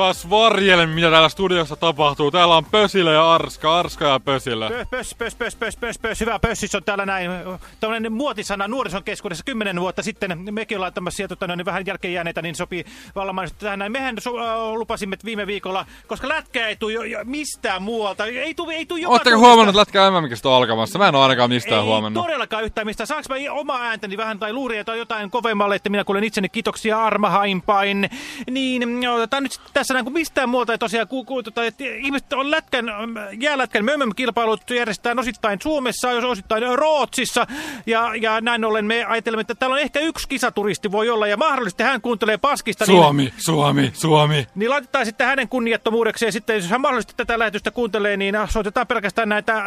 Vas varjele, mitä täällä studiossa tapahtuu. Täällä on Pösilä ja Arska, Arska ja Pösilä. Pös, pös, pös, pös, pös, pös, pös. Hyvä pössis on täällä näin. Tällainen muotisana nuorison keskuudessa kymmenen vuotta sitten. Mekin ollaan tämmöisiä sieltä tota, niin vähän jälkeen jääneitä, niin sopii vallan tähän näin. Mehän so, uh, lupasimme viime viikolla, koska lätkä ei tule mistään muualta. Ei tule ei joka Oletteko huomannut, että lätkä MMKistä on alkamassa? Mä en ole ainakaan mistään ei huomannut. Ei todellakaan yhtään mistään. Saanko mä oma ääntäni vähän tai luuria tai jotain kovemmalle, että minä kuulen itseni kitoksia armahainpain. Niin, no, tämä nyt tässä näin, kun mistään muualta ei tosiaan ku, ku, tota, että ihmiset on lätkän, jäälätkän MM-kilpailut järjestetään osittain Suomessa, jos osittain Rootsissa. Ja, ja näin ollen me ajattelemme, että täällä on ehkä yksi kisaturisti voi olla ja mahdollisesti hän kuuntelee paskista. Suomi, niin, Suomi, Suomi. Niin laitetaan sitten hänen kunniattomuudeksi ja sitten jos hän mahdollisesti tätä lähetystä kuuntelee, niin soitetaan pelkästään näitä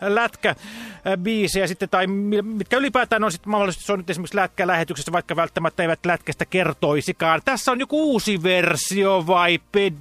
lätkäbiisejä sitten tai mitkä ylipäätään on sitten mahdollisesti soinut esimerkiksi lätkälähetyksessä, vaikka välttämättä eivät lätkästä kertoisikaan. Tässä on joku uusi versio vai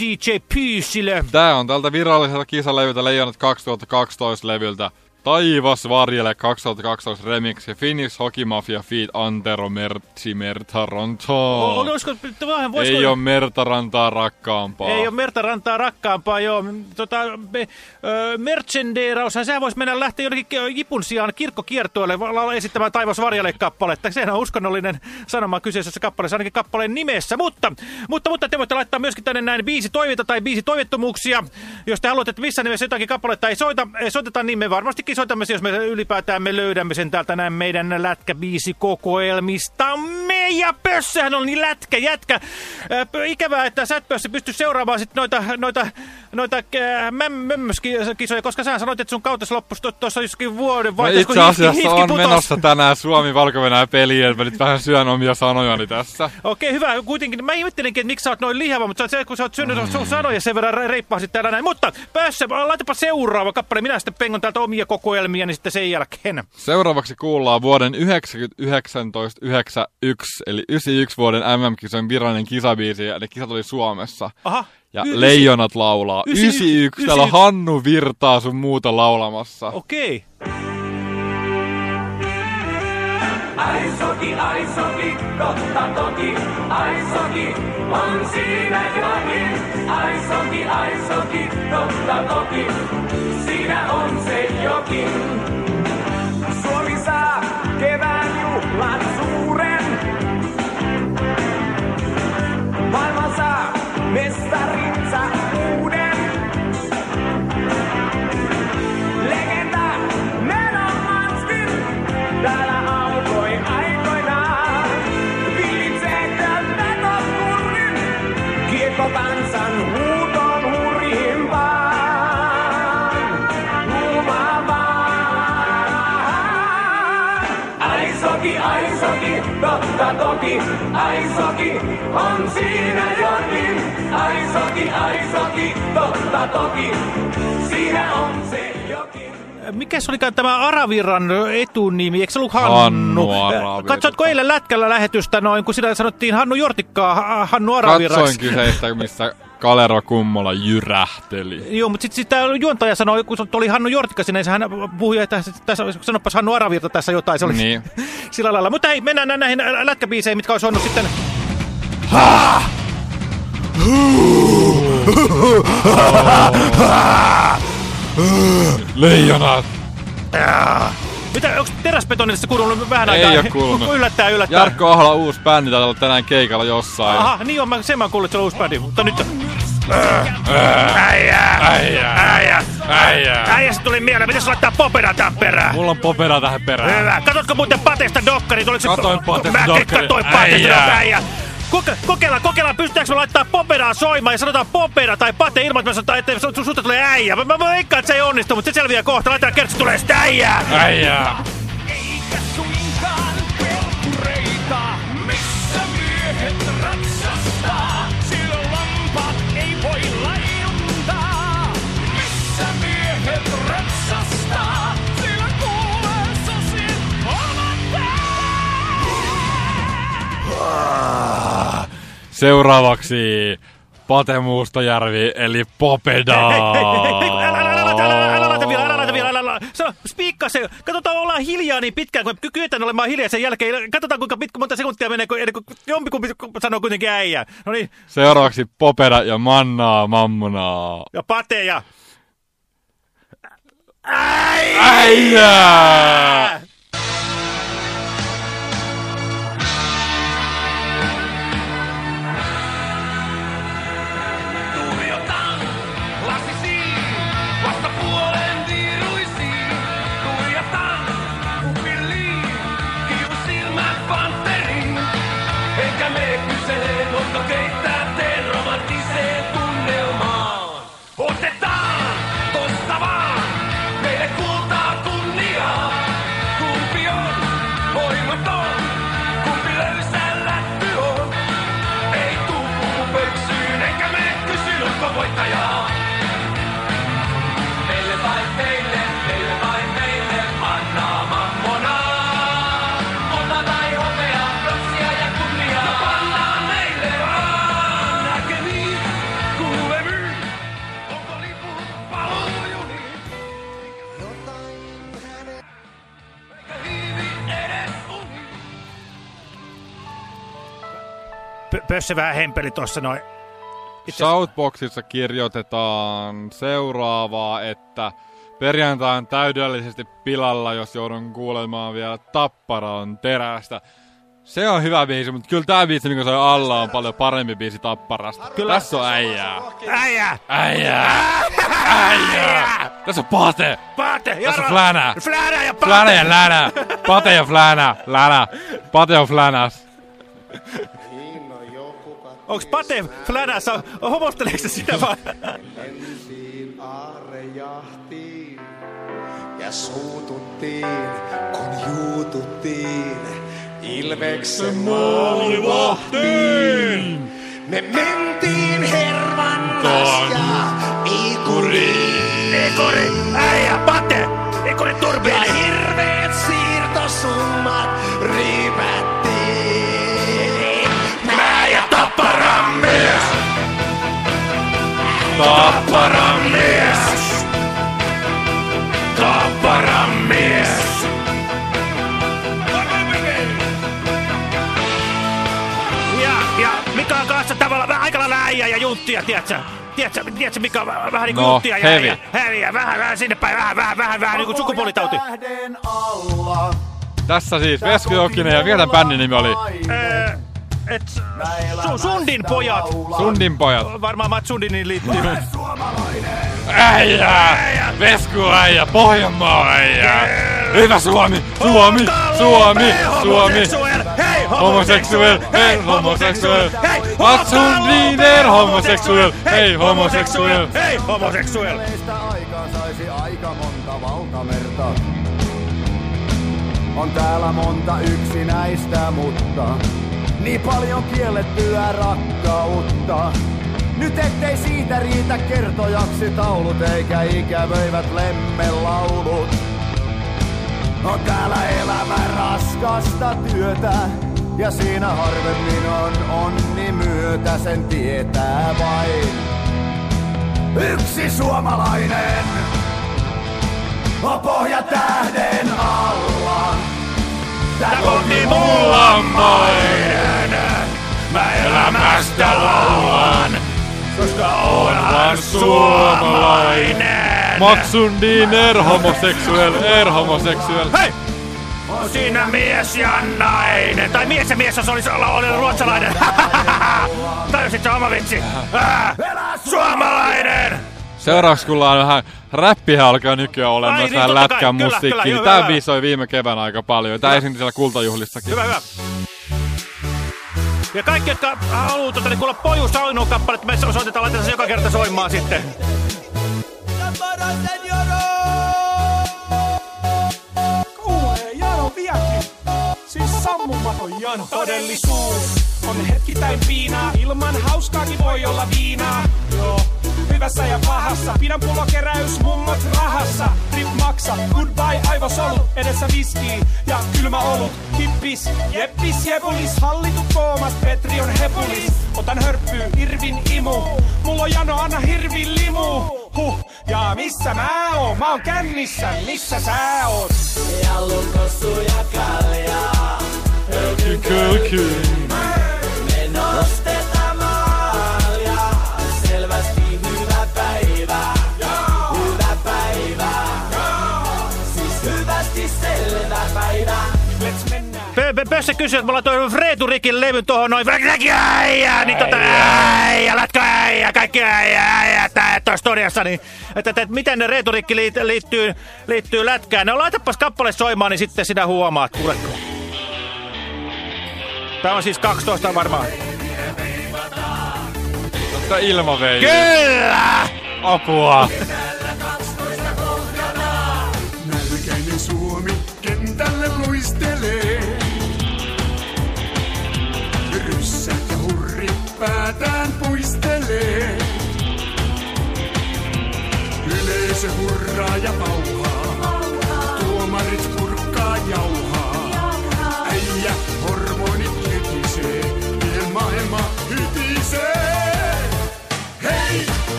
DJ Pyysilö? Tää on tältä viralliselta kisalevyltä Leijonat 2012 levyltä. Taivas varjele 2012 remix ja Finnish Hockey Mafia feat Antero Mertsi Mertarantaa. Olisiko, vähän, voisiko... Ei ole Mertarantaa rakkaampaa. Ei ole Mertarantaa rakkaampaa, joo. Tota, me, ö, merchanderaushan, sehän voisi mennä lähteä jonnekin Jipun sijaan kirkkokiertoille esittämään Taivas varjele kappaletta. Sehän on uskonnollinen sanoma kyseisessä kappaleessa, ainakin kappaleen nimessä. Mutta, mutta, mutta te voitte laittaa myöskin tänne näin biisi toiveita tai biisi toivettomuuksia. Jos te haluatte, että missä nimessä jotakin kappaletta ei soita, ei soiteta, niin me varmastikin soitamme jos me ylipäätään me löydämme sen täältä näin meidän lätkäbiisikokoelmistamme. Ja Pössähän on niin lätkä, jätkä. Äh, ikävää, että sä et pysty seuraamaan sit noita, noita, noita äh, mömmöskisoja, koska sä sanoit, että sun kautta loppus tuossa joskin vuoden vai itse asiassa on putos. menossa tänään suomi valko peliä, mä nyt vähän syön omia sanojani tässä. Okei, hyvä. Kuitenkin mä ihmettelinkin, että miksi sä oot noin lihava, mutta se, kun sä oot syönyt mm. sun sanoja sen verran reippaasti täällä näin. Mutta Pössä, laitapa seuraava kappale. Minä sitten pengon täältä omia kokoelmia niin sitten sen jälkeen. Seuraavaksi kuullaan vuoden 1991, eli 91 vuoden MM-kisojen virallinen kisabiisi, ja ne kisat oli Suomessa. Aha. Ja y Leijonat laulaa. 91, 91, täällä on Hannu Virtaa sun muuta laulamassa. Okei. Okay. Aisoki, aisoki, totta toki, aisoki, on siinä jokin. Aisoki, aisoki, totta toki, siinä on se jokin. Suomi saa kevään juhlan suuren. Maailma saa mestarinsa totta toki, aisoki, on siinä jokin. Aisoki, aisoki, totta toki, siinä on se jokin. Mikä se olikaan tämä Araviran etunimi? Eikö se ollut Hannu? Hannu. Katsotko eilen lätkällä lähetystä noin, kun sitä sanottiin Hannu Jortikkaa, Hannu Araviraksi? Katsoin kyseistä, missä Kalero Kummola jyrähteli. Joo, mutta sitten sit tämä juontaja sanoi, kun oli Hannu Jortikka sinne, hän puhui, että tässä, sanopas Hannu Aravirta tässä jotain. Se oli niin. sillä lailla. Mutta hei, mennään näihin lätkäbiiseihin, mitkä olisi onnut sitten... Leijonat! Mitä, onko teräsbetonissa kuulunut vähän Ei aikaa? ole kuulunut. Yllättää, yllättää. Jarkko Ahola uusi bändi täällä on tänään keikalla jossain. Aha, niin on, mä, sen mä kuullut, että se on uusi bändi, mutta nyt... Äijä! Äijä! Äijä! Äijä! Äijä, se tuli mieleen, pitäis laittaa popera tähän perään. Mulla on popera tähän perään. Hyvä. Katotko muuten Patesta se... Katoin Patesta Mäkin dokkarit. katoin Patesta Äijä. Koke, kokeillaan, kokeillaan, pystytäänkö me laittaa poperaa soimaan ja sanotaan popera tai pate ilman, että me sanotaan, että su- susta tulee äijä. Mä, mä veikkaan, että se ei onnistu, mutta se selviää kohta. Laitetaan kertsi tulee sitä äijää. Äijä! Eikä suinkaan pelkureita, missä miehet ratsastaa. Sillä lampaat ei voi laiduntaa, missä miehet ratsastaa. Sillä kuulee sosin Seuraavaksi Pate Muustajärvi, eli Popeda. Hei, hei, hei, älä, älä, älä, älä, älä, älä laita vielä, älä laita vielä, älä, älä. Sano, spiikkaa se. Katsotaan, ollaan hiljaa niin pitkään, kun me kyetään olemaan hiljaa sen jälkeen. Katsotaan, kuinka pitkä, monta sekuntia menee, kun, kuin jompikumpi sanoo kuitenkin äijää. No niin, Seuraavaksi Popeda ja Mannaa Mammonaa. ja Pate ja... Äijää! P- Pössä vähän hempeli tossa noin. Southboxissa kirjoitetaan seuraavaa, että perjantai on täydellisesti pilalla, jos joudun kuulemaan vielä Tapparan terästä. Se on hyvä biisi, mutta kyllä tää biisi, mikä soi alla, on paljon parempi biisi Tapparasta. Kyllä. Tässä on äijää. Äijä! Äijää! Äijää! Tässä on Pate! Pate! Tässä on Flänä! Flänä ja Pate! Flänä ja Länä! Pate ja Flänä! Länä! Pate on Flänäs. Onks Pate Flänässä? Homosteleeko se sitä vai? Mentiin aarrejahtiin ja suututtiin, kun juututtiin Ilveksen maalivahtiin. Me mentiin hervannas ja ikuriin. Ekori! Äijä! Pate! Ekori Ja turbiini! hirveet siirtosummat riipättiin. Tapparan mies, Tapparan mies. Ja, ja Mika on kanssa tavallaan vähän aika lailla äijä ja junttia, tiedätkö? Tiedätkö, tiedätkö Mika on vähän, niin kuin No, junttia ja. Heavy. ja vähän, vähän sinne päin, vähän, vähän, vähän, vähän niin kuin sukupuolitauti. Tähden alla. Tässä siis Vesku Jokinen ja vielä tämän bändin nimi oli Öö, et, su, Sundin pojat. Sundin pojat. Varmaan Mats Sundinin liittyy. Äijää! Vesku äijä! Pohjanmaa äijää! Hyvä Suomi! Suomi! Suomi! Suomi! Hei, Homoseksuell! Hei, homoseksuell! Mats Sundiner! Homoseksuell! Hei, homoseksuell! Hei, aikaan saisi aika monta valtamerta. On täällä monta yksinäistä, mutta niin paljon kiellettyä rakkautta. Nyt ettei siitä riitä kertojaksi taulut eikä ikävöivät lemmelaulut. On täällä elämä raskasta työtä ja siinä harvemmin on onni myötä, sen tietää vain yksi suomalainen on pohja tähden alla. Tää konni mulla on mainen, mä elämästä laulan, koska onhan suomalainen. Mats Sundiner! Homoseksuell! Er homoseksuell! Hei! On siinä mies ja nainen. Tai mies ja mies, jos olisi olla ollut ruotsalainen. Tajusit se oma vitsi. Suomalainen! Seuraavaksi kuullaan on vähän räppiä alkaa nykyään olla Ai myös niin, vähän lätkän joo, Tää hyvä. biisi soi viime keväänä aika paljon. Tää esiintyi siellä kultajuhlissakin. Hyvä, hyvä. Ja kaikki, jotka haluaa tota, niin kuulla Pojus ainoa kappale, että me soitetaan, laitetaan se joka kerta soimaan sitten. Siis jano. Todellisuus on hetkittäin piinaa, ilman hauskaakin voi olla viinaa. Joo, hyvässä ja pahassa, pidän pullokeräys mummot rahassa. Rip maksa, goodbye aivosolut, edessä viski ja kylmä olut. Hippis, jeppis, jepulis, hallitut koomas, Petri on hepulis. Otan hörppyy, Irvin imu, mulla on jano, anna hirvin limu. Huh, ja missä mä oon? Mä oon kännissä, missä sä oot? Kylky. Let's Pössä kysyy, että mulla on toi Freetu Rikin levy tuohon noin. Äijä, niin tota äijä, lätkö äijä, kaikki äijä, äijä, tää Stodiassa, niin että, että, että miten ne Reetu Rikki liit, liittyy, liittyy lätkään. No laitapas kappale soimaan, niin sitten sinä huomaat, kuuletko. Tää on siis 12 varmaan. Tästä ilmavei. Kyllä! Apua. Päätään puistelee. Yleisö hurraa ja pauhaa.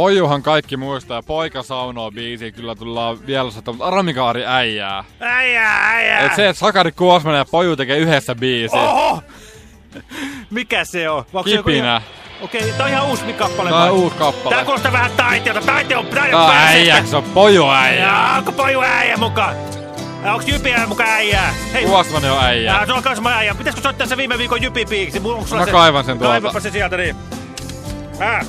Pojuhan kaikki muistaa ja poika saunoo biisi kyllä tullaan vielä soittaa, mutta Aramikaari äijää. Äijä, äijä! Et se, että Sakari Kuosmanen ja Poju tekee yhdessä biisi. Oho! Mikä se on? Onko Kipinä. Okei, tää on ihan uusi kappale. Tää on uusi kappale. Tää kuulostaa vähän taiteelta. Taite on, taite Tää on äijä, se on Poju äijä. Onko poju äijä mukaan? Onks Jypi mukaan äijää? Hei, Kuosmanen on äijä. Se on kans mä äijä. Pitäisikö soittaa se viime viikon? Onko sulla Mä kaivan sen tuolta. Kaivapa se sieltä, niin. Äh.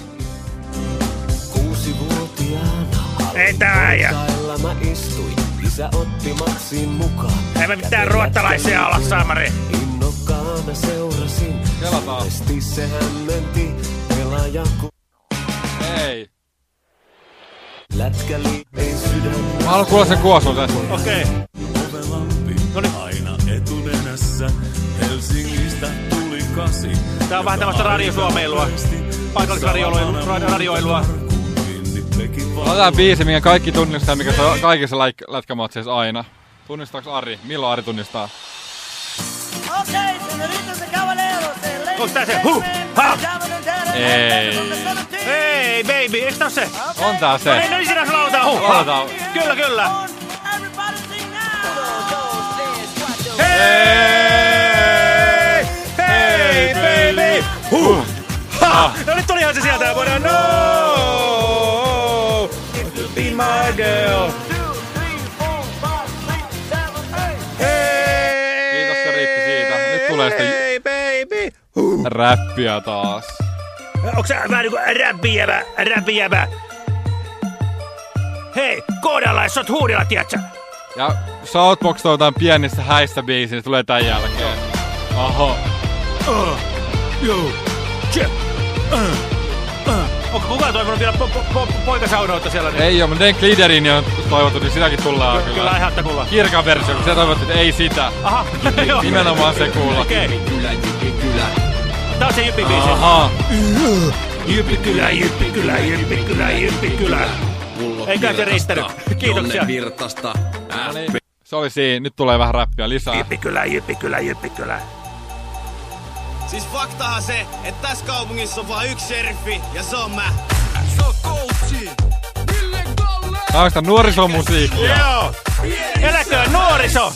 Ei tää äijä. Tailla mä istuin, isä otti Maksin mukaan. Ei me mitään ruottalaisia olla, Saamari. Innokkaana seurasin, Kela taas. Esti se hämmenti, pelaaja ku... Ei. Lätkäli ei sydän Mä haluan kuulla sen Kuosmasen. Okei. Ovelampi Noniin. aina etunenässä. Helsingistä tuli kasi. Tää on vähän tämmöstä radiosuomeilua. Paikallisradioilua. Radioilua. Otetaan biisi, minkä kaikki tunnistaa, mikä se on kaikissa lätkämatseissa aina. Tunnistaaks Ari? Milloin Ari tunnistaa? Onks tää se? Huh! Ha! Ei. Hei, baby, eiks tää se? On tää No se. niin, no niin, sinä lautaa. Huh! Lauletaan. Kyllä, kyllä. Hei! Hei, baby! Huh! Ha! No nyt tulihan se sieltä. Voidaan, no! My girl. Hei! Kiitos, se riitti siitä. Nyt tulee Hei, baby! Räppiä taas. Onks sä vähän niinku räppijävä, räppijävä? Hei, koodalla, jos sä oot huudilla, tiedätkö? Ja Southbox toivotaan pienissä häissä biisi, niin tulee tän jälkeen. Oho. Uh, joo, uh, uh. Onko kukaan toivonut vielä po po po poikasaunoutta siellä? Niin? Ei oo, mutta Den Gliderin on toivottu, niin sitäkin tullaan kyllä. Kyllä ihan kuulla. Kirkan versio, kun se toivottiin, että ei sitä. Aha, joo. Nimenomaan se kuulla. Okei. Tää on se jyppi-biisi. Aha. Jyppikylä, jyppikylä, jyppikylä, jyppikylä. Eikä se riittänyt. Kiitoksia. Virtasta. No niin. Se oli siinä. Nyt tulee vähän räppiä lisää. Jyppikylä, jyppikylä, jyppikylä. Siis faktahan se, että tässä kaupungissa on vain yksi sheriffi, ja se on mä. Se on coachi. Tää on sitä nuorisomusiikkia. Joo. Eläköön nuoriso.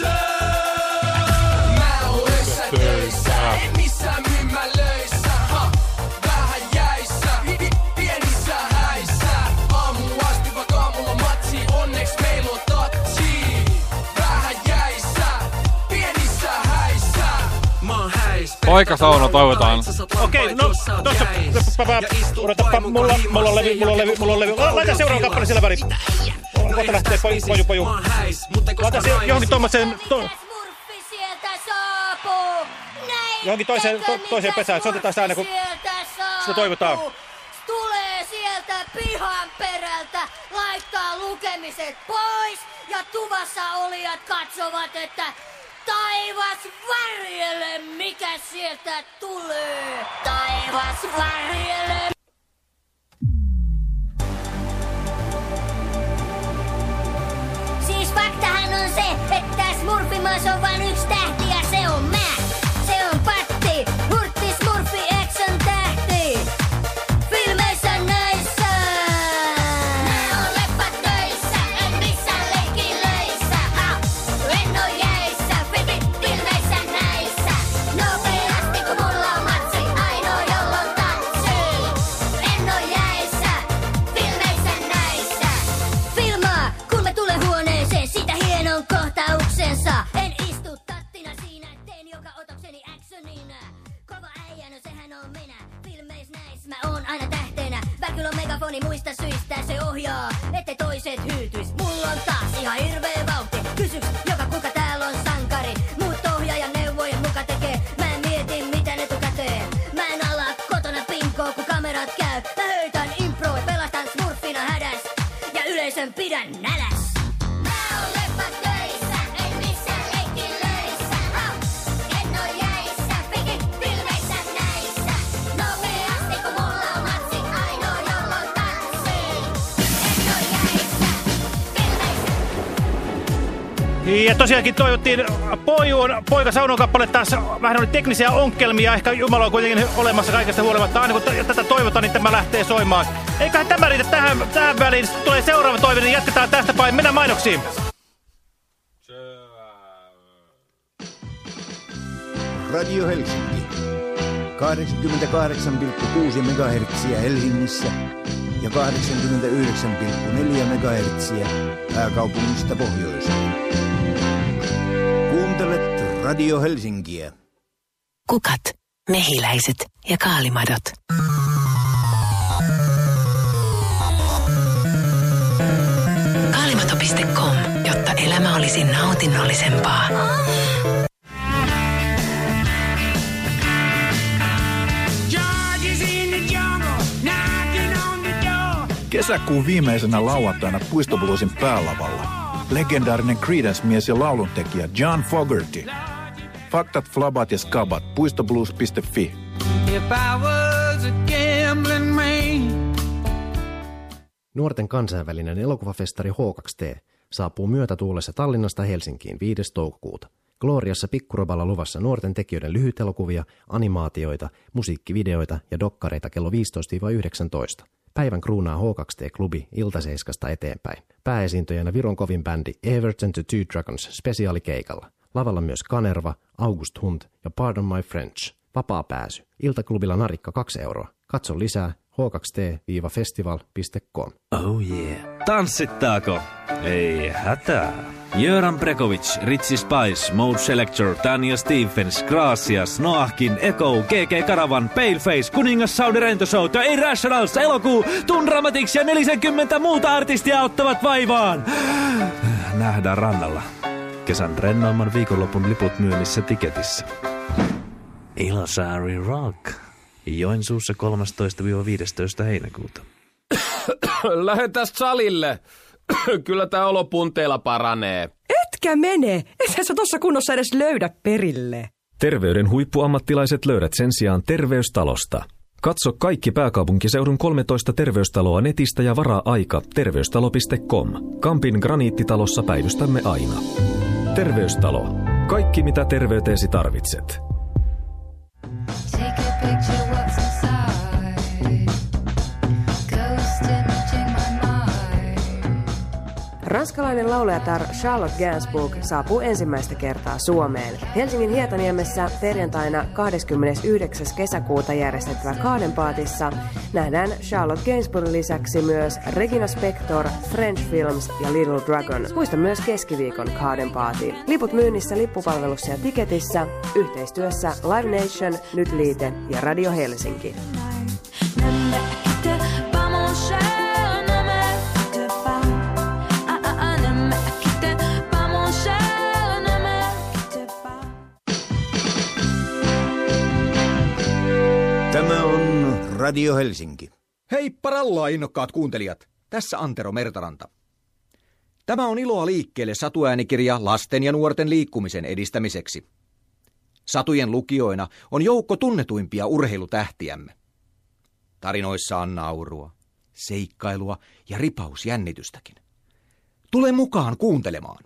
Poika Sauno toivotaan. Okei, no tossa, odotapa, mulla, mulla on levy, mulla on levy, mulla on levy. Laita seuraava kappale sillä väliin. Kohta lähtee poju, poju, poju. Laita se johonkin tommoseen, to, Johonkin toiseen- to- toiseen pesään. Soitetaan sitä aina, kun sitä toivotaan. Tulee sieltä pihan perään. sieltä, laittaa lukemiset pois ja tuvassa olijat katsovat, että taivas varjele, mikä sieltä tulee. Taivas varjele. Siis faktahan on se, että Smurfimaassa on vain yksi tähti Väkyl on megafoni muista syistä, se ohjaa, ettei toiset hyytyis. Mulla on taas ihan hirveä vauhti. Kysyks Ja tosiaankin toivottiin pojuun, poika Saunon kappale taas vähän oli teknisiä onkelmia, ehkä Jumala on kuitenkin olemassa kaikesta huolimatta. Aina kun tätä toivotaan, niin tämä lähtee soimaan. Eiköhän tämä riitä tähän, tähän väliin. Sitten tulee seuraava toive, niin jatketaan tästä päin. Mennään mainoksiin. Radio Helsinki. 88,6 MHz Helsingissä ja 89,4 MHz pääkaupungista pohjoiseen. Radio Helsinkiä. Kukat, mehiläiset ja kaalimadot. Kaalimato.com, jotta elämä olisi nautinnollisempaa. Kesäkuun viimeisenä lauantaina Puistobluesin päälavalla. Legendaarinen Creedence-mies ja lauluntekijä John Fogerty. Faktat, flabat ja skabat. Puistoblues.fi. If I was a gambling man. Nuorten kansainvälinen elokuvafestari H2T saapuu myötätuulessa Tallinnasta Helsinkiin 5. toukokuuta. Gloriassa Pikkuroballa luvassa nuorten tekijöiden lyhytelokuvia, animaatioita, musiikkivideoita ja dokkareita kello 15-19. Päivän kruunaa H2T-klubi iltaseiskasta eteenpäin. Pääesiintyjänä Viron kovin bändi Everton to Two Dragons spesiaalikeikalla. Lavalla myös Kanerva, August Hunt ja Pardon My French. Vapaa pääsy. Iltaklubilla narikka 2 euroa. Katso lisää h2t-festival.com. Oh yeah. Tanssittaako? Ei hätää. Jöran Prekovic, Ritsi Spice, Mode Selector, Tanya Stephens, Gracias, Noahkin, Echo, GG Karavan, Paleface, Kuningas Saudi Rento Show ja Irrationals, Elokuu, Tun Dramatics ja 40 muuta artistia ottavat vaivaan. Nähdään rannalla. Kesän rennoimman viikonlopun liput myynnissä tiketissä. Ilosaari Rock. Joensuussa 13-15 heinäkuuta. Lähetä salille. Kyllä tää olo punteilla paranee. Etkä mene. Ethän sä tossa kunnossa edes löydä perille. Terveyden huippuammattilaiset löydät sen sijaan Terveystalosta. Katso kaikki pääkaupunkiseudun 13 terveystaloa netistä ja varaa aika terveystalo.com. Kampin graniittitalossa päivystämme aina. Terveystalo. Kaikki mitä terveyteesi tarvitset. Take Ranskalainen laulajatar Charlotte Gainsbourg saapuu ensimmäistä kertaa Suomeen. Helsingin Hietaniemessä perjantaina 29. kesäkuuta järjestettävä Kaadenpaatissa nähdään Charlotte Gainsbourgin lisäksi myös Regina Spektor, French Films ja Little Dragon. Muista myös keskiviikon Kaadenpaati. Liput myynnissä lippupalvelussa ja tiketissä yhteistyössä Live Nation, Nyt Liite ja Radio Helsinki. Radio Helsinki. Hei parallaa innokkaat kuuntelijat! Tässä Antero Mertaranta. Tämä on Iloa liikkeelle satuäänikirja lasten ja nuorten liikkumisen edistämiseksi. Satujen lukijoina on joukko tunnetuimpia urheilutähtiämme. Tarinoissa on naurua, seikkailua ja ripausjännitystäkin. Tule mukaan kuuntelemaan.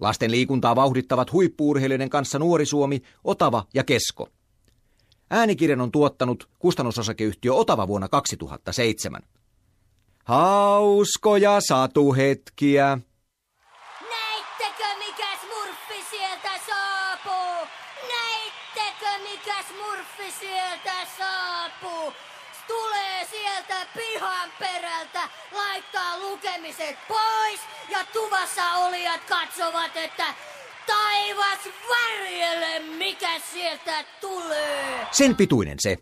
Lasten liikuntaa vauhdittavat huippuurheilijoiden kanssa Nuori Suomi, Otava ja Kesko. Äänikirjan on tuottanut kustannusosakeyhtiö Otava vuonna 2007. Hauskoja satuhetkiä. Näittekö mikä smurfi sieltä saapuu? Näittekö mikä smurfi sieltä saapuu? Tulee sieltä pihan perältä, laittaa lukemiset pois ja tuvassa olijat katsovat, että taivas varjelle mikä sieltä tulee. Sen pituinen se.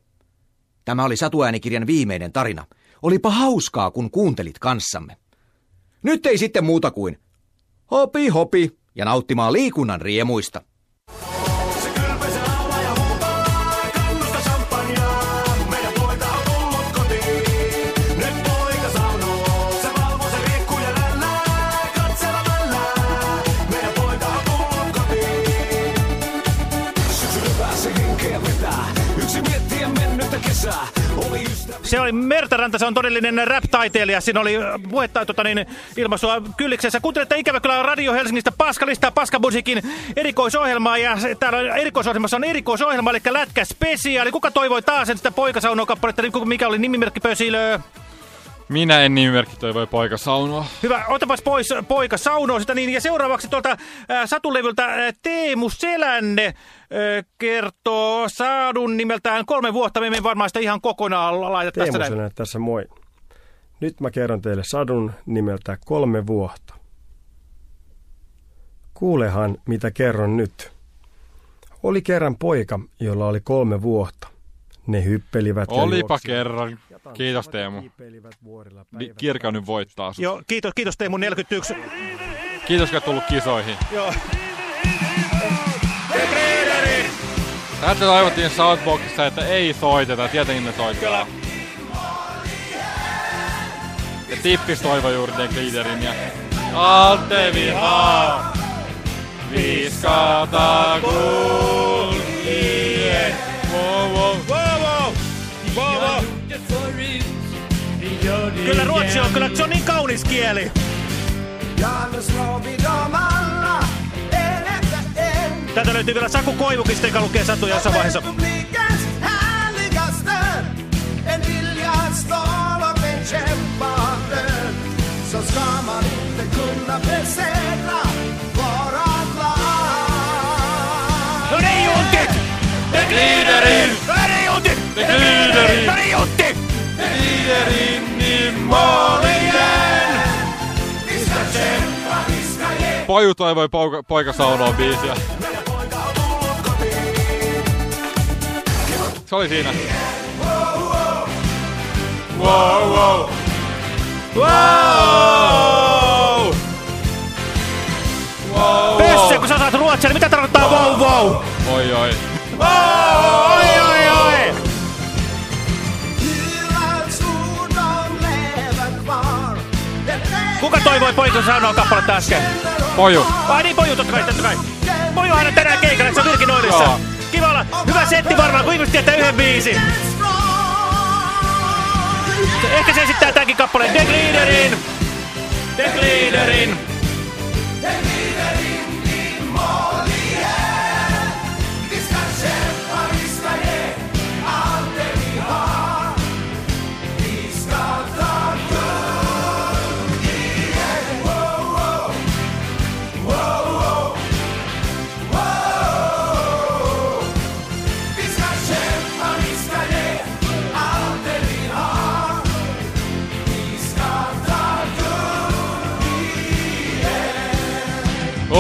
Tämä oli satuäänikirjan viimeinen tarina. Olipa hauskaa, kun kuuntelit kanssamme. Nyt ei sitten muuta kuin hopi hopi ja nauttimaan liikunnan riemuista. Se oli Mertaranta, se on todellinen rap-taiteilija. Siinä oli puhetta tota, niin, ilmaisua kylliksessä. Kuuntelette ikävä kyllä Radio Helsingistä Paskalista, Paskamusiikin erikoisohjelmaa. Ja täällä erikoisohjelmassa on erikoisohjelma, eli Lätkä Spesiaali. Kuka toivoi taas sitä poikasaunoa kappaletta? Mikä oli nimimerkki Pösilö? Minä en nimimerkki toivoi poikasaunoa. Hyvä, otapas pois poika saunoa sitä niin. Ja seuraavaksi tuolta ää, satulevyltä ää, Teemu Selänne kertoo saadun nimeltään kolme vuotta. Me emme varmaan sitä ihan kokonaan laita Teemu. Selänne tässä moi. Nyt mä kerron teille sadun nimeltä kolme vuotta. Kuulehan, mitä kerron nyt. Oli kerran poika, jolla oli kolme vuotta. Ne hyppelivät ja Olipa juoksivat. kerran. Kiitos Teemu. Di- Kirka nyt voittaa sut. Joo, kiitos, kiitos Teemu 41. Kiitos, olet tullut kisoihin. Joo. Täältä toivottiin Southboxissa, että ei soiteta. Tietenkin ne soittaa. Ja Tippis toivoi juuri The Gliderin ja... Alte vihaa! Viskata kulkien! Wow, wow! Wow, Kyllä ruotsi on, kyllä se on niin kaunis kieli. Täältä löytyy vielä Saku Koivukista, joka lukee satuja jossain vaiheessa. Så ska man inte kunna besegra Juntit! Det Juntit! Det! Det glider in i mål igen Vi ska kämpa, vi ska ge Poju toivoi pouka, poikasaunoa biisiä. Se oli siinä. Wow, wow Wow! Wow, Pesse, kun sä osaat ruotsia, niin mitä tarkoittaa wow wow? Oi, oi. Wow! Kuka toivoi poikon sanoa kappaletta äsken? Poju. Ai niin, Poju, totta kai, totta kai. Pojuhan on tänään keikalla, se on Virkin Oilissa. Kiva olla. Hyvä setti varmaan, kun ihmiset tietää yhden biisin. Ehkä se esittää tämänkin kappaleen. The Gliderin! The Gliderin!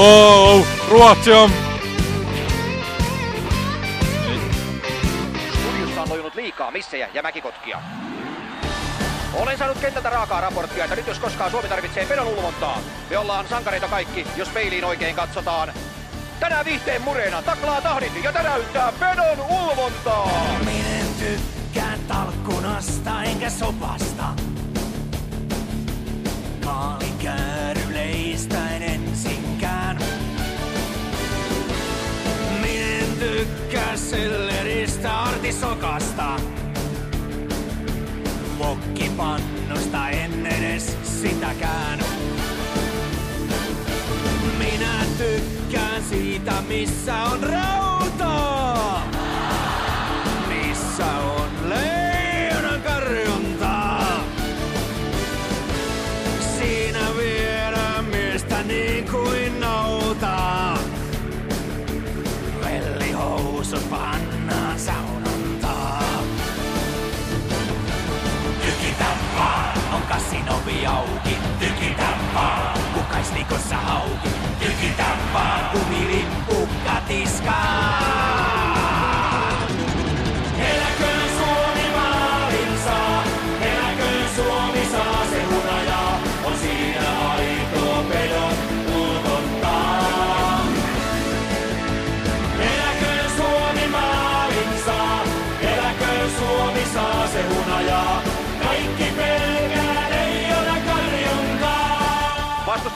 Oh, Ruotsi on... Studiossa on lojunut liikaa missejä ja mäkikotkia. Olen saanut kentältä raakaa raporttia, että nyt jos koskaan Suomi tarvitsee pedon ulvontaa. Me ollaan sankareita kaikki, jos peiliin oikein katsotaan. Tänään viihteen mureena taklaa tahdin ja täräyttää pedon ulvontaa. Minä en tykkää talkkunasta enkä sopasta. maalin kääryleistäen ensinkään. Tykkää selleristä artisokasta. Vokkipannusta en edes sitäkään. Minä tykkään siitä, missä on rautaa. descar.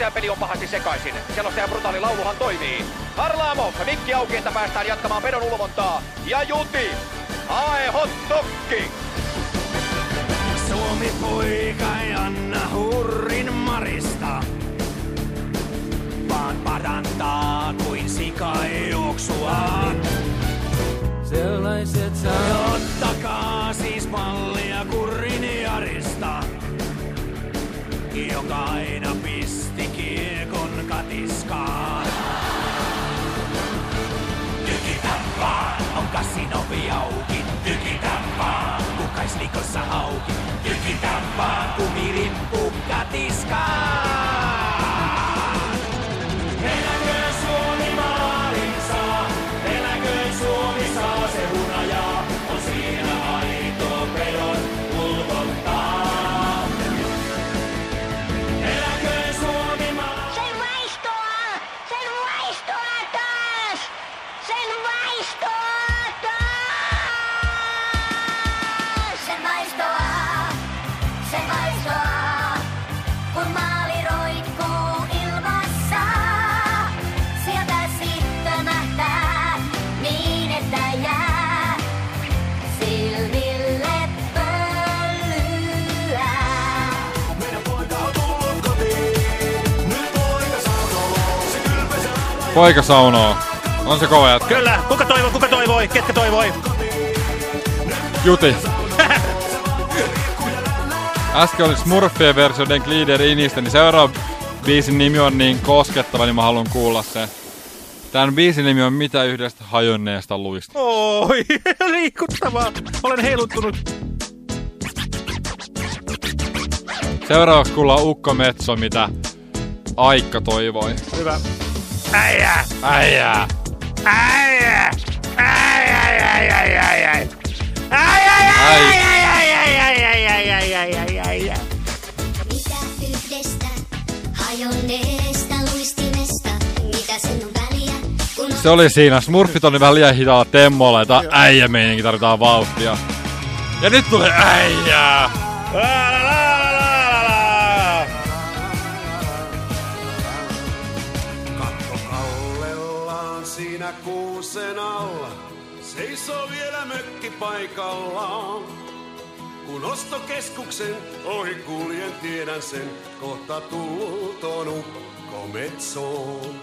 Vastustajan peli on pahasti sekaisin. Selostajan brutaali lauluhan toimii. Harlaamo, mikki auki, että päästään jatkamaan pedon ulvontaa. Ja Juti, hae hottokki. Suomi poika ei anna hurrin marista, vaan parantaa kuin sika juoksuaan. Sellaiset saa. Ottakaa siis mallia kurrin jarista, joka aina katiskaan. Tykitä vaan, on kasinovi auki. Tykitä vaan, kukais likossa hauki. Tykitä vaan, kumirimppu katiskaan. Poika saunoo. On se kova jätkä. Kyllä, kuka toivoi, kuka toivoi, ketkä toivoi? Juti. Äsken oli Smurfien versio Den Glider Inistä, niin seuraava biisin nimi on niin koskettava, niin mä haluan kuulla se. Tän biisin nimi on Mitä yhdestä hajonneesta luista. Oi, liikuttavaa. Olen heiluttunut. Seuraavaksi kuullaan Ukko Metso, mitä Aikka toivoi. Hyvä. Äijä! Äijää! Äijä! Äijä, äijä, äijä, äijä, äijä. Äijä, äijä, äijä, äijä, äijä, äijä, äijä, äijä, äijä. Mitä yhdestä hajonneesta luistimesta, mitä sen on väliä, kun Se oli siinä. Smurfit on vähän liian hitaalla temmolla ja tää äijä meininki tarvitaan vauhtia. Ja nyt tulee äijää! Katto siinä kuusen alla. Seisoo vielä mökki paikallaan. Kun ostokeskuksen ohi kuljen, tiedän sen. Kohta tultoon ukko metsoon.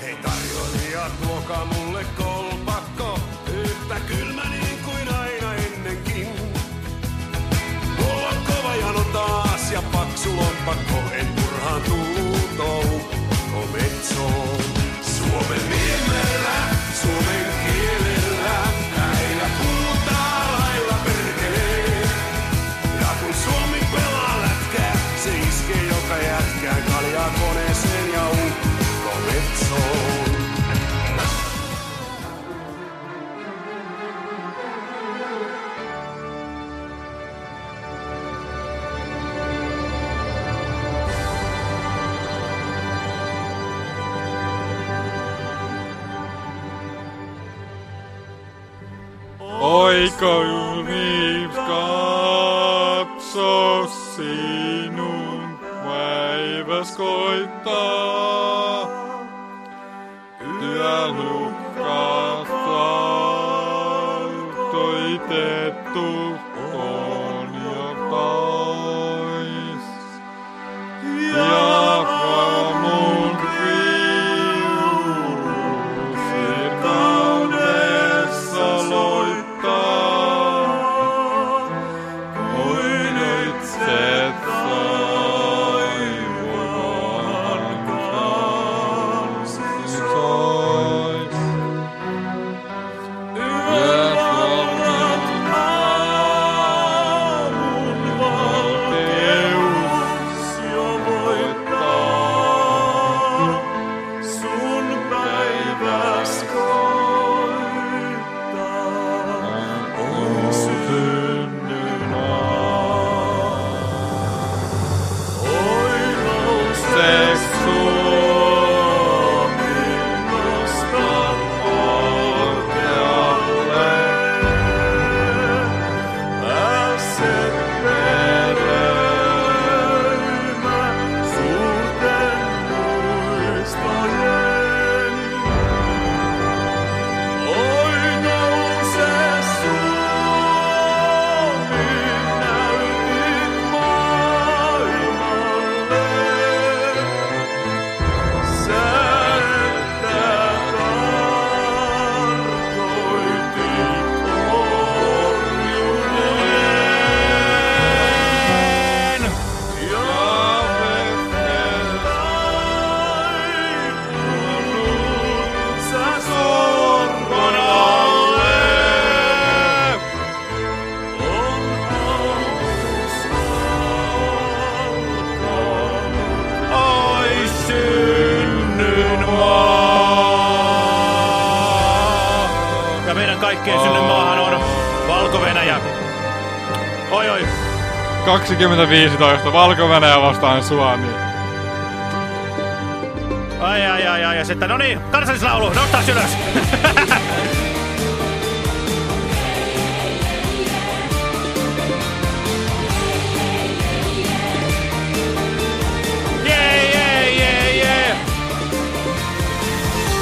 Hei tarjoilijat, tuokaa mulle kolpakko. Yhtä kylmä niin kuin aina ennenkin. Mulla on kova jano taas ja paksu lompakko. En turhaan tulto ukko metsoon. woman, me and my life. Poika uniin katso sinun, päiväs koittaa. Työn 2015 Valko-Venäjä vastaan Suomi. Ai ai ai ai. Ja sitten, no niin, kansallislaulu, nostaa ylös. Yeah, yeah, yeah, yeah.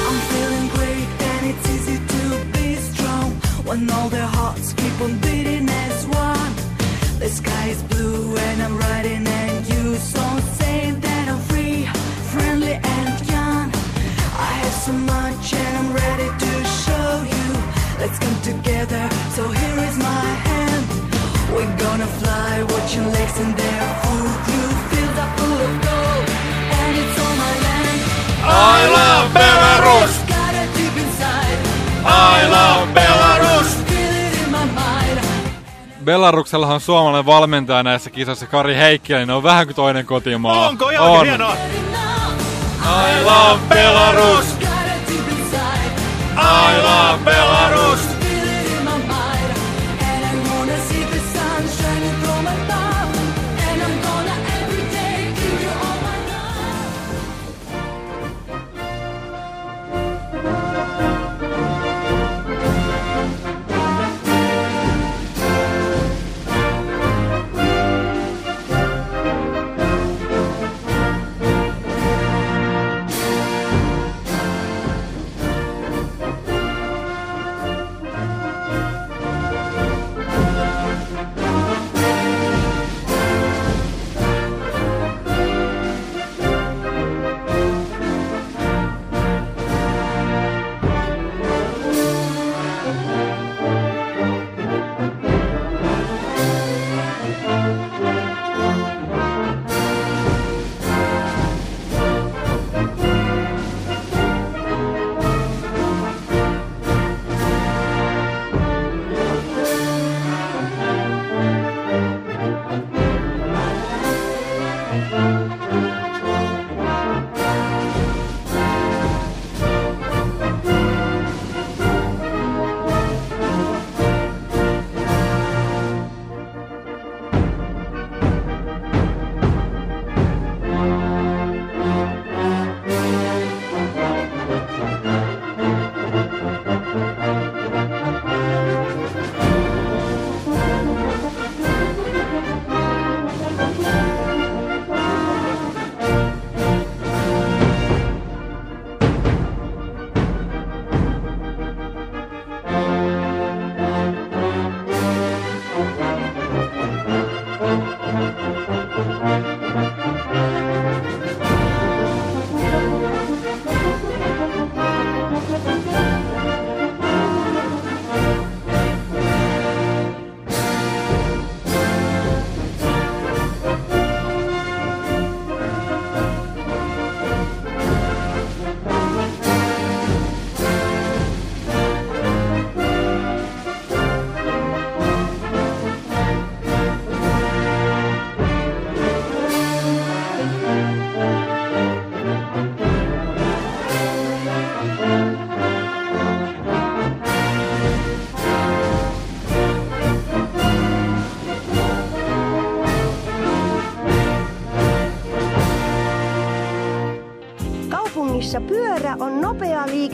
I'm feeling great and it's easy to be strong when all their hearts keep on beating. The sky is blue and I'm riding and you so say that I'm free, friendly and young. I have so much and I'm ready to show you. Let's come together. So here is my hand. We're gonna fly, watching lakes and their full crew filled up full of gold, and it's on my land. I love Belarus! Got it deep inside. I love Belarus! Belaruksellahan on suomalainen valmentaja näissä kisoissa, Kari Heikkilä, niin ne on vähän kuin toinen kotimaa. Onko? Joo, on. hienoa. I love Belarus! I love Belarus!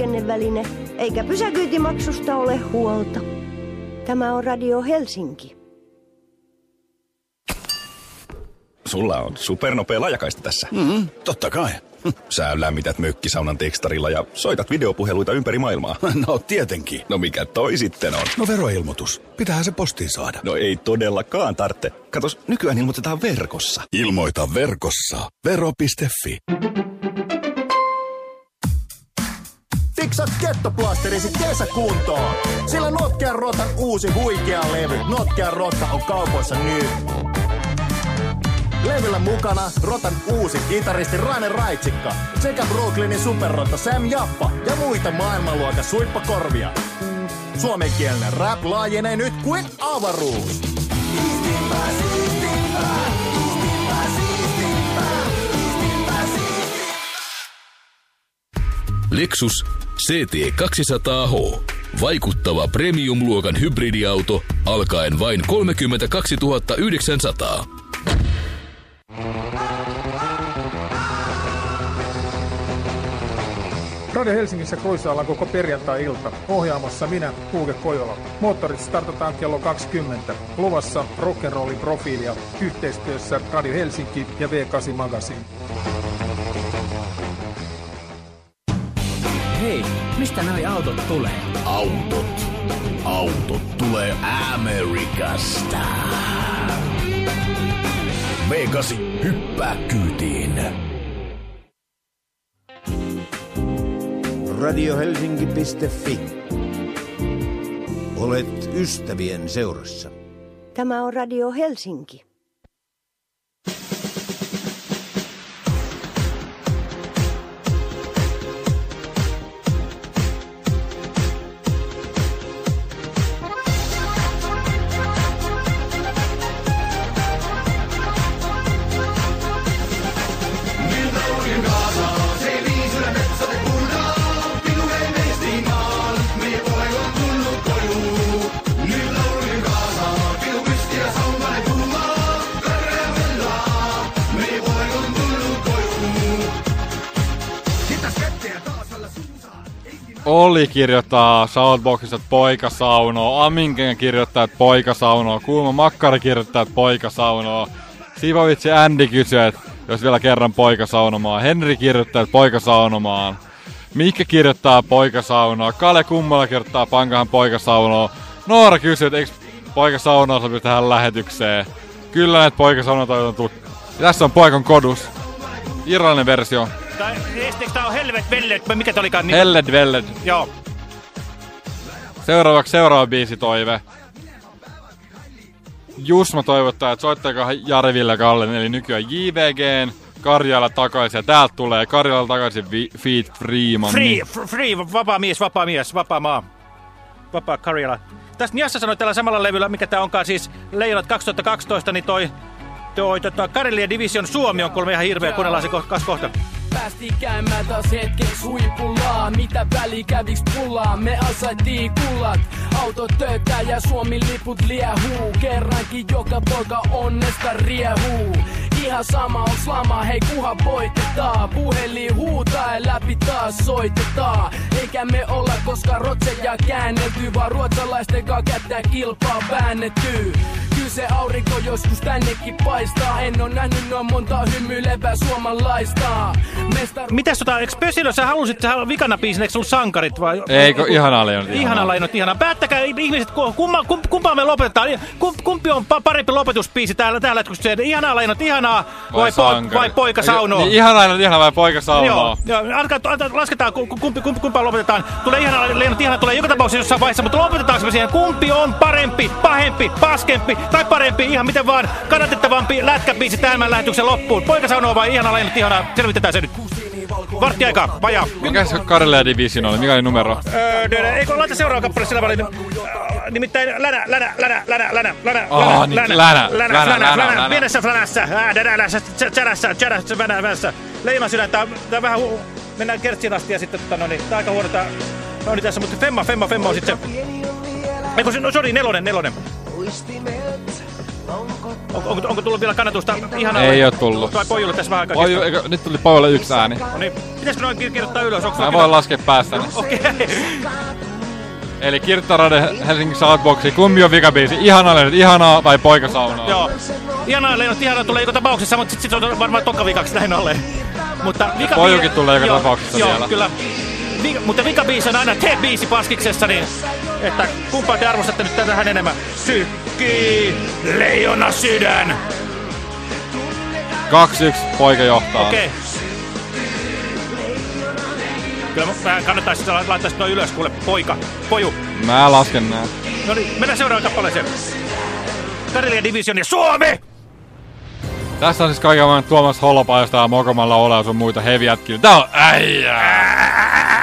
Liikenneväline eikä pysäköintimaksusta ole huolta. Tämä on Radio Helsinki. Sulla on supernopea laajakaista tässä. Mm, totta kai. Sä lämmität mökkisaunan tekstarilla ja soitat videopuheluita ympäri maailmaa. No tietenkin. No mikä toi sitten on? No veroilmoitus. Pitäähän se postiin saada. No ei todellakaan tarvitse. Katos, nykyään ilmoitetaan verkossa. Ilmoita verkossa. Vero.fi. Fiksaa kettoplasterisi kesäkuntoon, sillä Notkean Rotan uusi huikea levy Notkean Rotta on kaupoissa nyt. Levyllä mukana Rotan uusi kitaristi Rane Raitsikka sekä Brooklynin superrotta Sam Jaffa ja muita maailmanluokan suippakorvia. Suomenkielinen rap laajenee nyt kuin avaruus. Lexus CT200H. Vaikuttava premium-luokan hybridiauto alkaen vain 32 900. Radio Helsingissä kruisaillaan koko perjantai-ilta. Ohjaamossa minä, Kuuke Kojola. Moottorit startataan kello 20. Luvassa rock'n'rollin profiilia yhteistyössä Radio Helsinki ja V8 Magazine. Hei, mistä noi autot tulee? Autot. Autot tulee Amerikasta. V8 hyppää kyytiin. Radiohelsinki.fi. Olet ystävien seurassa. Tämä on Radio Helsinki. Oli kirjoittaa Shoutboxissa, että poika saunoo. Aminken kirjoittaa, että poika saunoo. Kuuma Makkari kirjoittaa, että poika saunoo. Sivovitsi Andy kysyy, että jos vielä kerran poika saunomaan. Henri kirjoittaa, että poika saunomaan. Mikki kirjoittaa poika saunoo. Kale Kummala kirjoittaa pankahan poika saunoo. Noora kysyy, että eikö poika saunoo sopi tähän lähetykseen. Kyllä näitä poika saunoo on tullut. Tässä on poikan kodus. Irlannin versio. Tai tää on Helvet Vellet, vai mikä tää olikaan? Niin... Helled Velled. Joo. Seuraavaksi seuraava biisi toive. Jusma toivottaa, että soittakaa Jari Ville Kallen, eli nykyään JVGn, Karjala takaisin. Ja täältä tulee Karjala takaisin Feet Freeman. Free, fr- free, vapaa mies, vapaa mies, vapaa maa. Vapaa Karjala. Tässä Niassa sanoi tällä samalla levyllä, mikä tää onkaan siis Leijonat 2012, niin toi, toi tota, Karelian Division Suomi on kuulemma ihan hirveä, kuunnellaan se kohta. Päästiin käymään taas hetkeks huipullaa Mitä väli käviks pullaa, me ansaittiin kullat. Auto tööttää ja Suomi liput liehuu. Kerrankin joka poika onnesta riehuu. Ihan sama on lama, hei kuha voitetaan. Puhelin huutaa ja läpi taas soitetaan. Eikä me olla koskaan rotseja käännelty Vaan ruotsalaisten kanssa kättä kilpaa väännetty Kyllä se aurinko joskus tännekin paistaa En oo nähnyt noin monta hymyilevää suomalaista Mestar... Mitäs tota, eikö Pösilö, sä halusit tähän vikana biisin, eikö sulla sankarit vai? Eikö, ihanaa Leijonat, ihanaa. Ihanaa Leijonat, ihanaa. Päättäkää ihmiset, ku- kumma, kum, kumpaa me lopetetaan. Kum, kumpi on pa- parempi lopetuspiisi täällä, täällä kun se ihanaa Leijonat, ihanaa vai, po, sankari? vai poika saunoo? Niin, ihanaa Leijonat, ihanaa vai poika saunoo? Joo, joo alkaa, alkaa, lasketaan, ku- kumpi, kumpi, kumpaa lopetetaan. Tulee ihanaa Leijonat, ihanaa tulee joka tapauksessa jossain vaiheessa, mutta lopetetaanko me siihen, kumpi on parempi, pahempi, paskempi tai parempi, ihan miten vaan kannatettavampi lätkäbiisi tämän lähetyksen loppuun. Poika saunoo vai ihanaa Leijonat, ihanaa, selvitetään se nyt. Vartti aikaa, vajaa. Mikä se Karelea Division oli? Mikä oli numero? Öö, eikö laita seuraava kappale sillä välin? Äh, Nimittäin länä, länä, länä, länä, länä, länä, niin, länä, länä, länä, länä, länä. pienessä flänässä, ää, dänälässä, tsärässä, tsärässä, vänässä, leima sydän, tää, vähän, mennään kertsiin asti ja sitten, tota, no niin, tää aika huono tää, no niin tässä, mutta femma, femma, femma on sitten se, eikö se, no sori, nelonen, nelonen. Muistimet, onko On, onko, onko tullut vielä kannatusta ihan Ei oo tullut. Vai pojulle tässä vähän aikaa Poju, eikö, nyt tuli Pojulle yksi ääni. No niin, pitäisikö noin kir- kirjoittaa ylös? Onko Mä voin laskea päästäni. Okei. Eli Kirttarade Helsingin Southboxi. Kumpi on vikabiisi? Ihanaa Lennot, ihanaa vai poikasaunaa? Joo. Ihanaa, Lennot, ihanaa tulee joka tapauksessa, mutta sitten sit on varmaan toka vikaksi näin ollen. Mutta vika Pojukin tulee joka joo, tapauksessa joo, vielä. kyllä vika, mutta biisi on aina te biisi paskiksessa, niin että kumpaa te arvostatte nyt tätä hän enemmän? Sykki, leijona sydän. 2-1, poika johtaa. Okei. Okay. Kyllä mä kannattaisi sitä laittaa noin ylös, kuule poika, poju. Mä lasken nää. No niin, mennään seuraavaan kappaleeseen. Karelia Division ja Suomi! Tässä on siis kaiken maailman Tuomas Holopaista ja Mokomalla Ole ja sun muita heviätkin. Tää on äijää!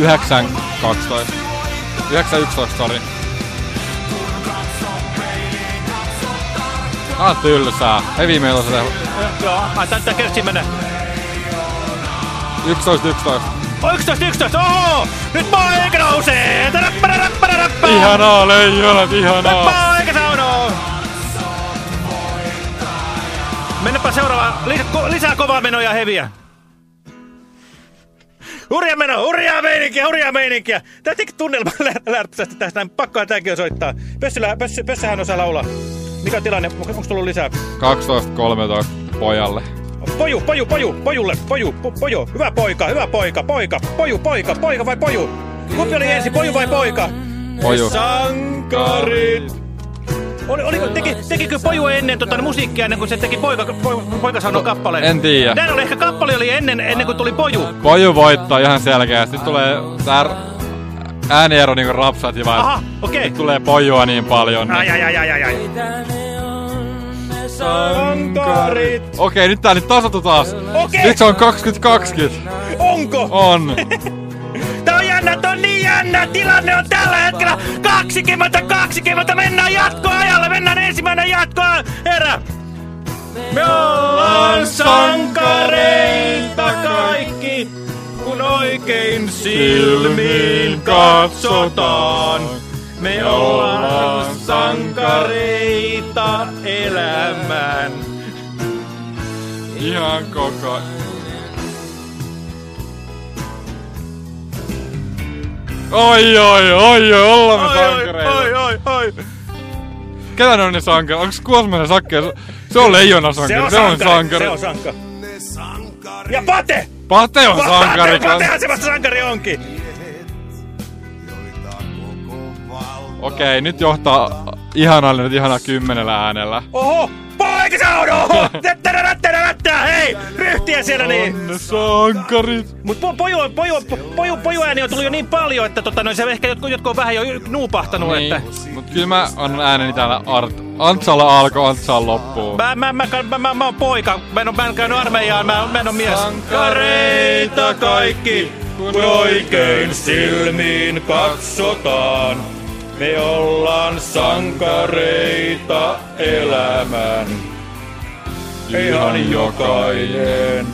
9, sori. Tää on tylsää. Heavy meillä on se. Joo, antaa tää kertsi mennä. 11, 11. Oh, 11, 11, oho! Nyt maa eikä nousee! Rappara, rappara, rappara! Ihanaa, leijonat, ihanaa! Nyt maa eikä saunoo! Mennäpä seuraava. Lisää, ko lisää kovaa menoja heviä. Hurja meno, hurjaa meininkiä, hurjaa meininkiä. Tää teki tunnelma lähtee tästä, näin pakkoa tääkin osoittaa. Pössylä, Pössy, Pössähän osaa laulaa. Mikä on tilanne? Onko onko tullut lisää? 12, 13 pojalle. Poju, poju, poju, pojulle, poju, po, poju. Hyvä poika, hyvä poika, poika, poju, poika, poika vai poju? Kumpi oli ensin, poju vai poika? Poju. Sankarit. Oli, oliko, teki, tekikö Poju ennen tota, musiikkia ennen kuin se teki poika, po, poikasaunan kappaleen? en tiedä. Näin oli, ehkä kappale oli ennen, ennen kuin tuli Poju. Poju voittaa ihan selkeästi. Nyt tulee tää ääniero niinku rapsati vaan. Aha, okei. Nyt tulee pojua niin paljon. Niin. Ai, ai, ai, ai, ai, ai. Sankarit. Okei, nyt tää nyt tasatu taas. Okei. Nyt se on 20-20. Onko? On. Tää on jännä, tää on niin jännä. Tilanne on tällä hetkellä 20-20. Mennään jatkoajalle, mennään ensimmäinen jatkoa. Herra. Me ollaan sankareita kaikki, kun oikein silmiin katsotaan. Me ollaan sankareita elämään. Ihan koko... Oi, oi, oi, oi, ollaan me Oi, sankareita. oi, oi, oi. Ketä ne on ne sankareita? Onks Kuosmanen sakke? Se on leijona sankari. Se on sankari. Se on sankari. Ja Pate! Pate on sankari. Pate, Patehan se vasta sankari onkin. Okei, nyt johtaa ihanalle nyt ihana kymmenellä äänellä. Oho! Poikasauno! Oho! Tättärä, hei! Ryhtiä siellä niin! Sankarit. Mut po, poju, poju, poju, poju ääni on tullut jo niin paljon, että tota, no, se ehkä jotkut, jotkut on vähän jo nuupahtanut, Niin, että... mut kyllä mä annan ääneni täällä Art. Antsalla alkoi, Antsalla loppuu. Mä, mä, mä, mä, mä, mä oon poika, mä en, oo- mä en käynyt armeijaan, mä, mä en oo mies. Sankareita kaikki, kun oikein silmiin katsotaan. Me ollaan sankareita elämän. Ihan jokainen.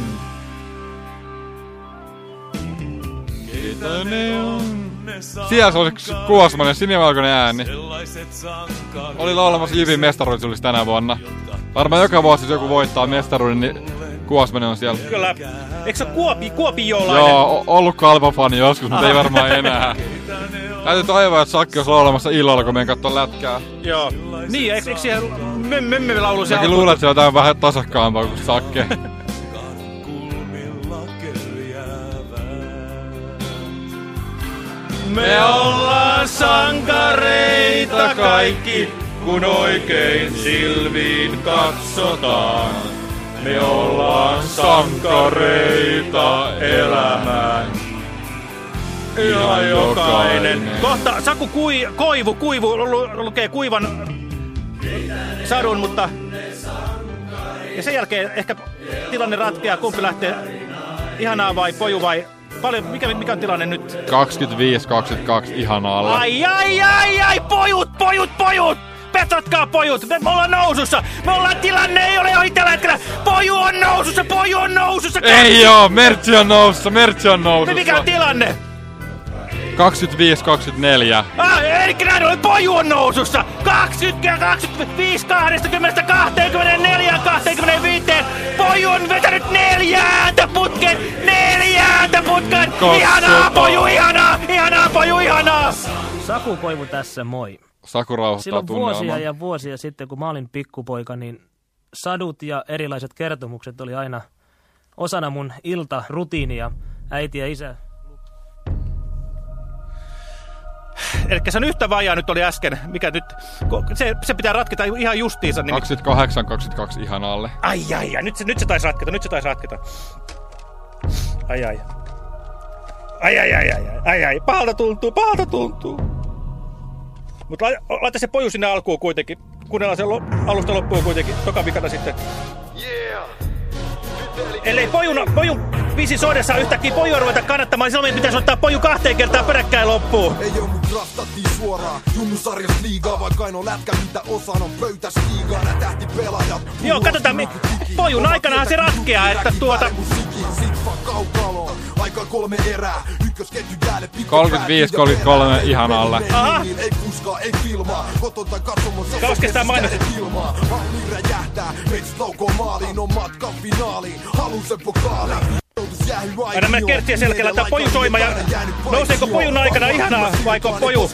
Ketä ne on? Siellä se oli Kuosmanen, sinivalkoinen ääni. Oli laulamassa Jypin mestaruudessa tänä vuonna. Varmaan joka vuosi, jos joku voittaa mestaruuden, niin Kuosmanen on siellä. Kyllä. Eikö se ole Kuopi, Kuopiolainen? Joo, ollut kalpafani joskus, mutta ei varmaan enää. Täytyy toivoa, että Sakki olisi laulamassa illalla, kun meidän katsoa lätkää. Joo. Niin, eikö, eikö siihen mömmölaulu siellä Mäkin luulen, että se on vähän tasakkaampaa kuin sakke. Me ollaan sankareita kaikki, kun oikein silmiin katsotaan. Me ollaan sankareita elämään. Ihan jokainen. Kohta Saku kui, Koivu, Kuivu lu, lukee kuivan sadun, mutta... Ja sen jälkeen ehkä tilanne ratkeaa, kumpi lähtee ihanaa vai poju vai... Paljon, mikä, mikä on tilanne nyt? 25-22 ihan alle. Ai, ai, ai, ai, pojut, pojut, pojut! Petratkaa pojut, me, me ollaan nousussa. Me ollaan tilanne, ei ole ohi tällä hetkellä. Poju on nousussa, poju on nousussa. Ei oo, Mertsi on nousussa, Mertsi on nousussa. Mikä on tilanne? 25-24. Ah, näin oli poju on nousussa. 20, 25, 20, 24, 25. Poju on vetänyt neljääntä putkeen, neljääntä putkeen. Ihanaa poju, ihanaa, ihanaa poju, ihanaa. Saku Koivu tässä, moi. Saku rauhoittaa Silloin vuosia tunnelman. ja vuosia sitten, kun mä olin pikkupoika, niin sadut ja erilaiset kertomukset oli aina osana mun iltarutiinia. Äiti ja isä Eli se on yhtä vajaa nyt oli äsken, mikä nyt, se, se pitää ratketa ihan justiinsa. Niin 28-22 ihan alle. Ai ai ai, nyt se, nyt se taisi ratketa, nyt se taisi ratketa. Ai ai. Ai ai ai ai ai ai ai, pahalta tuntuu, pahalta tuntuu. Mutta la, laita se poju sinne alkuun kuitenkin. Kuunnellaan se lo, alusta loppuun kuitenkin, toka vikana sitten. Ellei pojun, pojun biisin soidessa yhtäkkiä pojua ruveta kannattamaan, niin silloin meidän pitäisi ottaa poju kahteen kertaan peräkkäin loppuun. Ei oo mun draftattiin suoraan Junnusarjas liigaa Vaikka ainoa lätkä mitä osaan on pöytäs liigaa Nää tähti pelaajat Joo, katsotaan, mi- pojun aikanahan se ratkeaa, että tuota... Vaan Aika kolme erää Ykkösketju jäälle 35-33 ihan alle. Aha. Ei fuskaa, ei filmaa Koton tai katsomossa Kauas kestää mainos. ilmaa Halli laukoo maaliin On matkan finaaliin Halun sen pokaaliin Aina mennä kertsiä selkeällä, tää poju soima ja nouseeko pojun aikana ihanaa vaiko poju?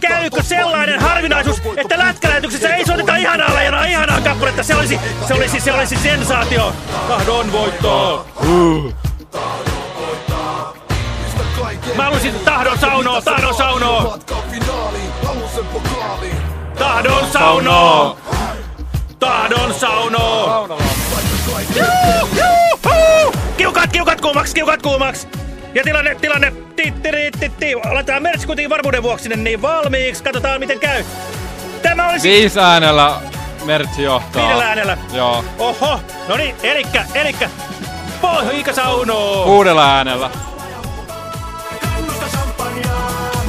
Käykö sellainen harvinaisuus, että lätkälähetyksessä ei soiteta ihanaa ja ihanaa kappaletta? Se olisi, se olisi, se olisi sensaatio. Tahdon voittaa. Mä haluaisin tahdon saunoa, tahdon saunoa. Tahdon saunoa. Tahdon saunoa. Huu! Kiukat, kiukat kuumaksi, kiukat kuumaksi. Ja tilanne, tilanne, ti, ti, ti, ti, ti. Laitetaan kuitenkin varmuuden vuoksi sinne niin valmiiksi. Katsotaan miten käy. Tämä olisi... Viisi äänellä Mertsi johtaa. Viidellä äänellä. Joo. Oho, no niin, elikkä, elikkä. Poika saunoo. Kuudella äänellä.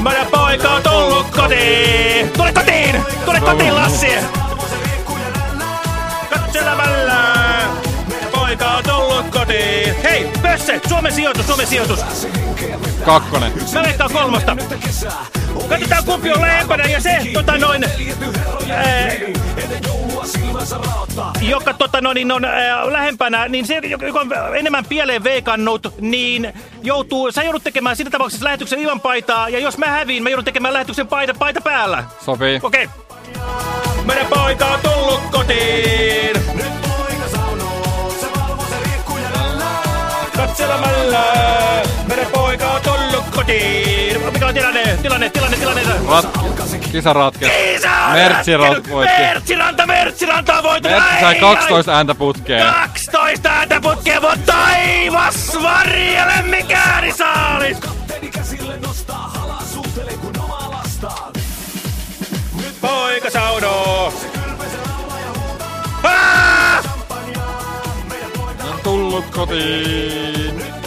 Meidän poika on tullut kotiin. Tule kotiin! Tule kotiin, Lassi! Katselemällä! Poika on tullut kotiin. Hei, Pösse! Suomen sijoitus, Suomen sijoitus. Kakkonen. Mä veikkaan kolmosta. Katsotaan kumpi on lähempänä ja se, tota noin... Ää, joka tota noin, on ää, lähempänä, niin se, joka on enemmän pieleen veikannut, niin joutuu, sä joudut tekemään siinä tapauksessa lähetyksen ilman paitaa, ja jos mä häviin, mä joudun tekemään lähetyksen paita, paita päällä. Sopii. Okei. Meidän poika on tullut kotiin. Katselemalla. Meidän poika on tullut kotiin. Mikä on tilanne? Tilanne, tilanne, tilanne. Rat... Kisa ratkesi. Kisa Mertsi rat- voitti. Mertsiranta, Mertsiranta voittanut. Mertsi sai Ai, 12 ääntä putkeen. 12 ääntä putkeen, mutta taivas varjele mikään saalis. Poika saunoo. Ah! On tullut kotiin.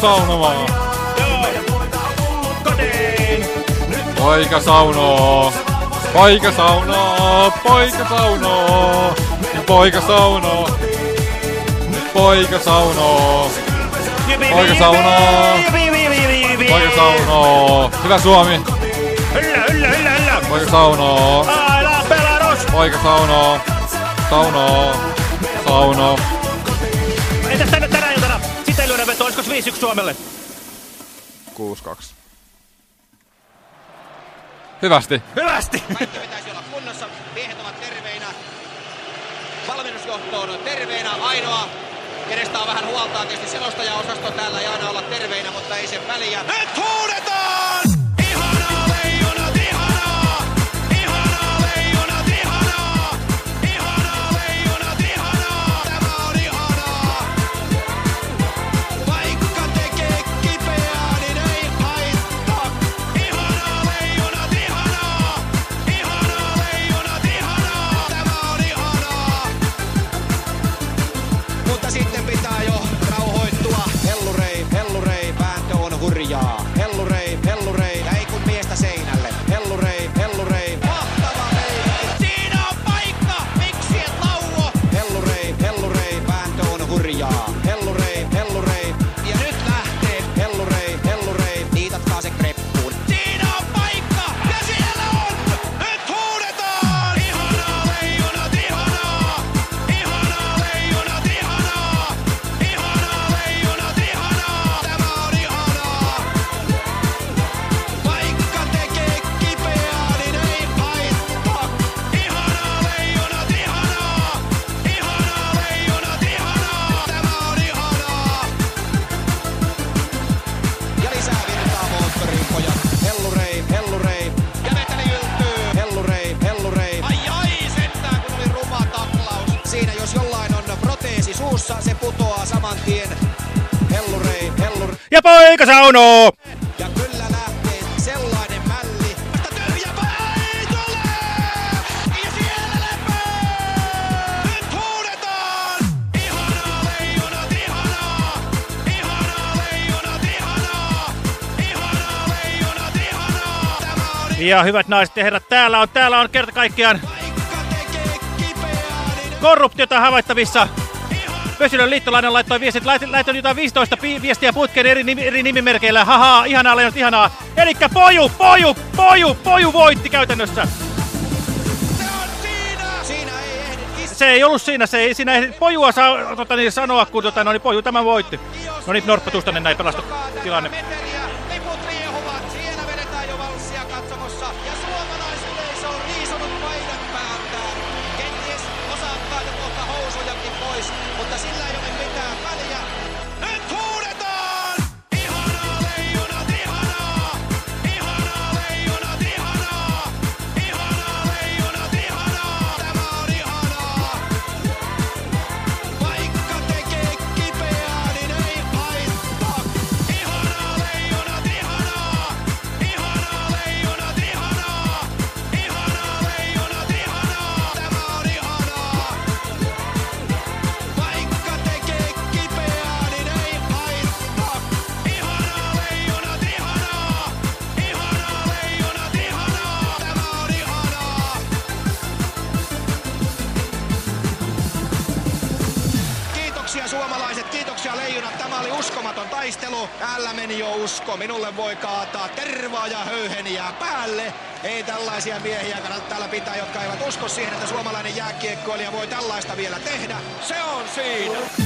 Saunomaan. Poika saunoo. Poika saunoo. Poika saunoo. Poika saunoo. Poika saunoo. Poika saunoo. Poika saunoo. Hyvä Suomi. Yllä, yllä, yllä, yllä! Poika saunoo. Poika saunoo. Saunoo. Saunoo. Suomelle? 6-2. Hyvästi. Hyvästi! Kaikki pitäisi olla kunnossa. Miehet ovat terveinä. Valmennusjohto on terveinä. Ainoa, kenestä on vähän huoltaa tietysti selostajaosasto täällä ei aina olla terveinä, mutta ei sen väliä. Nyt huudetaan! Hurjaa. Poika saunoo! Ja kyllä lähtee sellainen mälli. Tyhjä pää ei tule! Ja siellä lepää! Nyt huudetaan! Ihanaa leijonat, ihanaa! Ihanaa leijonat, ihanaa! Ihanaa leijonat, ihanaa! Tämä on Ja hyvät naiset ja herrat, täällä on, täällä on kerta kaikkiaan korruptiota havaittavissa. Pösylön liittolainen laittoi viestit, lait- laitoin jotain 15 pi- viestiä putkeen eri, nimi, eri nimimerkeillä. Haha, ihanaa, leijonat, ihanaa. Elikkä poju, poju, poju, poju voitti käytännössä. Se ei ollut siinä, se ei siinä ei pojua saa tota, niin, sanoa, kun tota, no, niin, poju tämä voitti. No niin, Norppa Tustanen näin pelastu tilanne. Taistelu. Täällä meni jo usko. Minulle voi kaataa tervaa ja höyheniä päälle. Ei tällaisia miehiä kannata täällä pitää, jotka eivät usko siihen, että suomalainen jääkiekkoilija voi tällaista vielä tehdä. Se on siinä.